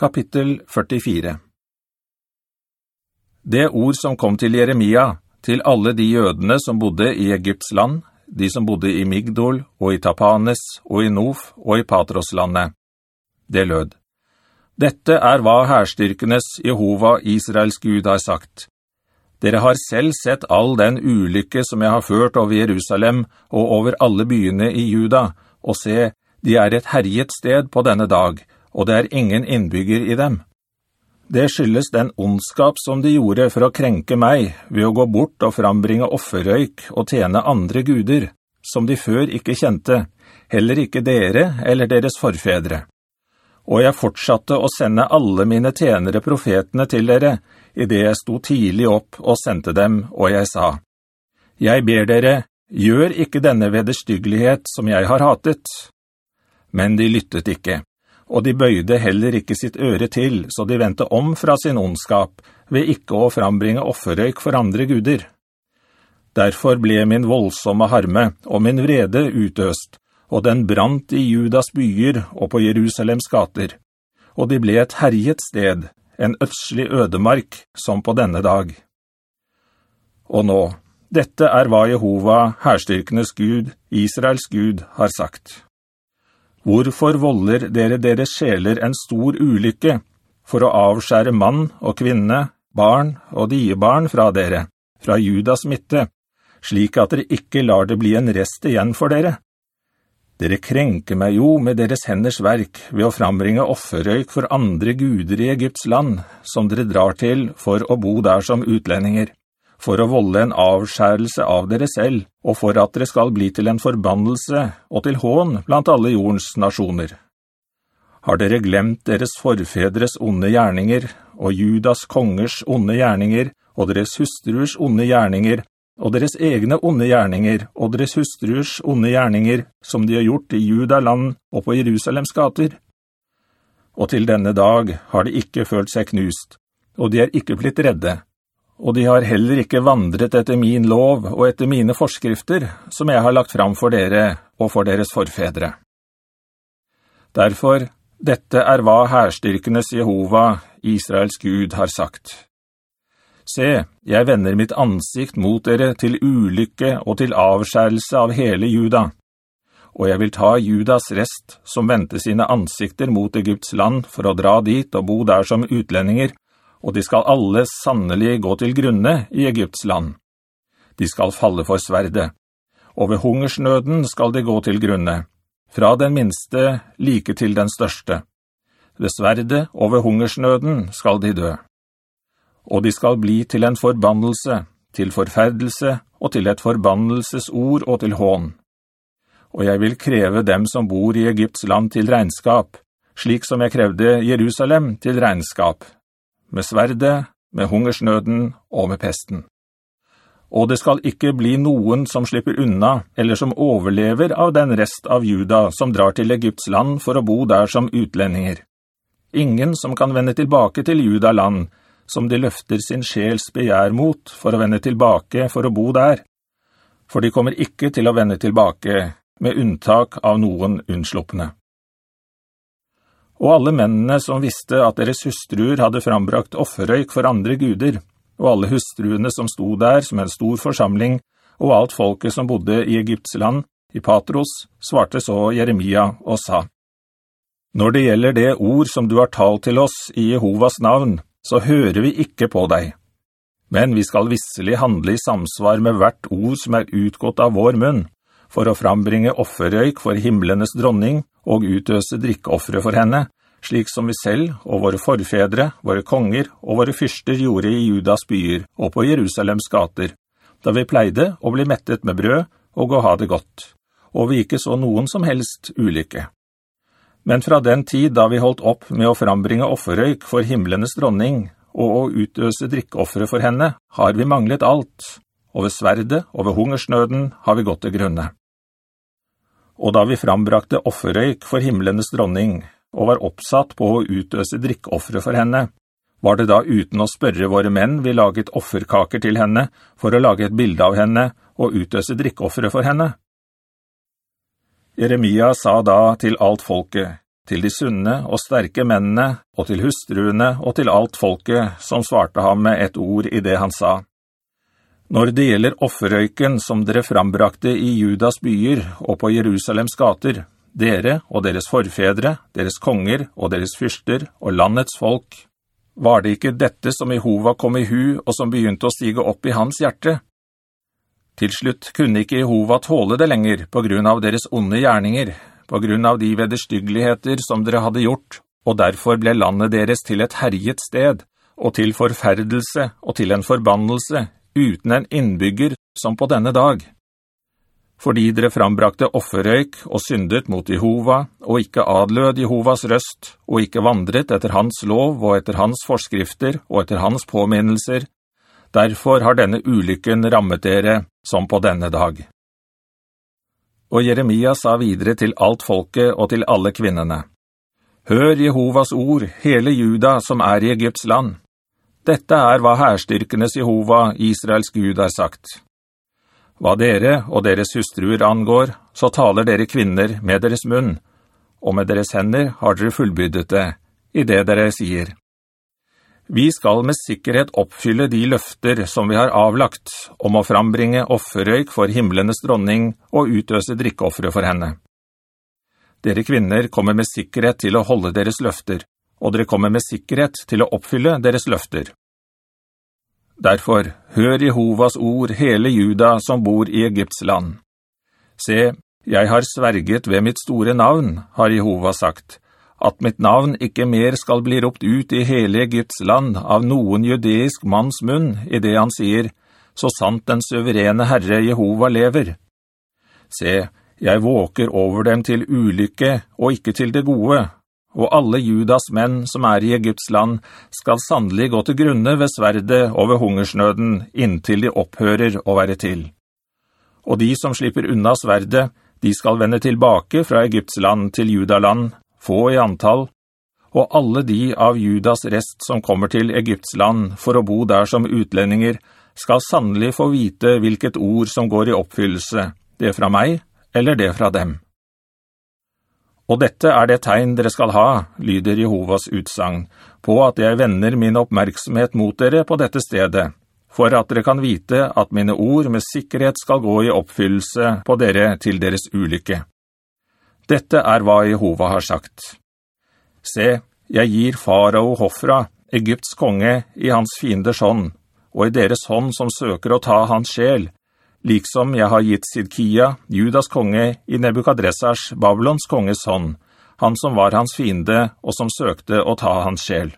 Kapittel 44 Det ord som kom til Jeremia, til alle de jødene som bodde i Egypts land, de som bodde i Migdol og i Tapanes og i Nof og i Patroslandet. Det lød. Dette er hva herstyrkenes Jehova Israels Gud har sagt. Dere har selv sett all den ulykke som jeg har ført over Jerusalem og over alle byene i Juda, og se, de er et herjet sted på denne dag, og det er ingen innbygger i dem. Det skyldes den ondskap som de gjorde for å krenke meg ved å gå bort og frambringe offerrøyk og tjene andre guder, som de før ikke kjente, heller ikke dere eller deres forfedre og jeg fortsatte å sende alle mine tjenere profetene til dere, i det jeg sto tidlig opp og sendte dem, og jeg sa, «Jeg ber dere, gjør ikke denne vederstyggelighet som jeg har hatet.» Men de lyttet ikke, og de bøyde heller ikke sitt øre til, så de ventet om fra sin ondskap, ved ikke å frambringe offerøyk for andre guder. Derfor ble min voldsomme harme og min vrede utøst, og den brant i Judas byer og på Jerusalems gater, og de ble et herjet sted, en ødselig ødemark, som på denne dag. Og nå, dette er hva Jehova, herstyrkenes Gud, Israels Gud, har sagt. Hvorfor volder dere deres sjeler en stor ulykke, for å avskjære mann og kvinne, barn og diebarn fra dere, fra Judas midte, slik at dere ikke lar det bli en rest igjen for dere? Dere krenker meg jo med deres henders verk ved å frambringe offerøyk for andre guder i Egypts land, som dere drar til for å bo der som utlendinger, for å volde en avskjærelse av dere selv, og for at dere skal bli til en forbannelse og til hån blant alle jordens nasjoner. Har dere glemt deres forfedres onde gjerninger, og Judas kongers onde gjerninger, og deres hustruers onde gjerninger, og deres egne onde gjerninger, og deres hustruers onde gjerninger, som de har gjort i Judaland og på Jerusalems gater. Og til denne dag har de ikke følt seg knust, og de er ikke blitt redde, og de har heller ikke vandret etter min lov og etter mine forskrifter, som jeg har lagt fram for dere og for deres forfedre. Derfor, dette er hva herstyrkenes Jehova, Israels Gud, har sagt. Se, jeg vender mitt ansikt mot dere til ulykke og til avskjærelse av hele juda. Og jeg vil ta judas rest, som venter sine ansikter mot Egypts land, for å dra dit og bo der som utlendinger, og de skal alle sannelig gå til grunne i Egypts land. De skal falle for sverde, og ved hungersnøden skal de gå til grunne, fra den minste like til den største. Ved sverde og ved hungersnøden skal de dø og de skal bli til en forbannelse, til forferdelse og til et forbannelsesord og til hån. Og jeg vil kreve dem som bor i Egypts land til regnskap, slik som jeg krevde Jerusalem til regnskap, med sverde, med hungersnøden og med pesten. Og det skal ikke bli noen som slipper unna, eller som overlever av den rest av juda som drar til Egypts land for å bo der som utlendinger. Ingen som kan vende tilbake til judaland, som de løfter sin sjels begjær mot for å vende tilbake for å bo der, for de kommer ikke til å vende tilbake, med unntak av noen unnsluppene. Og alle mennene som visste at deres hustruer hadde frambrakt offerøyk for andre guder, og alle hustruene som sto der som en stor forsamling, og alt folket som bodde i Egypts land, i Patros, svarte så Jeremia og sa, «Når det gjelder det ord som du har talt til oss i Jehovas navn, så hører vi ikke på deg. Men vi skal visselig handle i samsvar med hvert ord som er utgått av vår munn, for å frambringe offerrøyk for himmelenes dronning og utøse drikkeoffere for henne, slik som vi selv og våre forfedre, våre konger og våre fyrster gjorde i Judas byer og på Jerusalems gater, da vi pleide å bli mettet med brød og å ha det godt, og vi ikke så noen som helst ulykke. Men fra den tid da vi holdt opp med å frambringe offerøyk for himmelenes dronning, og å utøse drikkeoffere for henne, har vi manglet alt, og ved sverde og ved hungersnøden har vi gått til grunne. Og da vi frambrakte offerøyk for himmelenes dronning, og var oppsatt på å utøse drikkeoffre for henne, var det da uten å spørre våre menn vi laget offerkaker til henne for å lage et bilde av henne og utøse drikkeoffre for henne? Jeremia sa da til alt folket, til de sunne og sterke mennene, og til hustruene og til alt folket som svarte ham med et ord i det han sa. Når det gjelder offerøyken som dere frambrakte i Judas byer og på Jerusalems gater, dere og deres forfedre, deres konger og deres fyrster og landets folk, var det ikke dette som Jehova kom i hu og som begynte å stige opp i hans hjerte? Til slutt kunne ikke Jehova tåle det lenger på grunn av deres onde gjerninger, på grunn av de vederstyggeligheter som dere hadde gjort, og derfor ble landet deres til et herjet sted, og til forferdelse og til en forbannelse, uten en innbygger som på denne dag. Fordi dere frambrakte offerøyk og syndet mot Jehova, og ikke adlød Jehovas røst, og ikke vandret etter hans lov og etter hans forskrifter og etter hans påminnelser, derfor har denne ulykken rammet dere som på denne dag. Og Jeremia sa videre til alt folket og til alle kvinnene. Hør Jehovas ord, hele juda som er i Egypts land. Dette er hva herstyrkenes Jehova, Israels Gud, har sagt. Hva dere og deres hustruer angår, så taler dere kvinner med deres munn, og med deres hender har dere fullbyddet det, i det dere sier. Vi skal med sikkerhet oppfylle de løfter som vi har avlagt om å frambringe offerøyk for himmelenes dronning og utøse drikkeoffere for henne. Dere kvinner kommer med sikkerhet til å holde deres løfter, og dere kommer med sikkerhet til å oppfylle deres løfter. Derfor, hør Jehovas ord hele juda som bor i Egypts land. Se, jeg har sverget ved mitt store navn, har Jehova sagt, at mitt navn ikke mer skal bli ropt ut i hele Egypts land av noen jødeisk manns munn i det han sier, så sant den suverene Herre Jehova lever. Se, jeg våker over dem til ulykke og ikke til det gode, og alle Judas menn som er i Egypts land skal sannelig gå til grunne ved sverde og ved hungersnøden inntil de opphører å være til. Og de som slipper unna sverde, de skal vende tilbake fra Egypts land til Judaland, få i antall, og alle de av Judas rest som kommer til Egypts land for å bo der som utlendinger, skal sannelig få vite hvilket ord som går i oppfyllelse, det fra meg eller det fra dem. Og dette er det tegn dere skal ha, lyder Jehovas utsang, på at jeg vender min oppmerksomhet mot dere på dette stedet, for at dere kan vite at mine ord med sikkerhet skal gå i oppfyllelse på dere til deres ulykke. Dette er hva Jehova har sagt. Se, jeg gir farao Hofra, Egypts konge, i hans fienders hånd, og i deres hånd som søker å ta hans sjel, liksom jeg har gitt Sidkia, Judas konge, i Nebukadressars, Babylons konges hånd, han som var hans fiende og som søkte å ta hans sjel.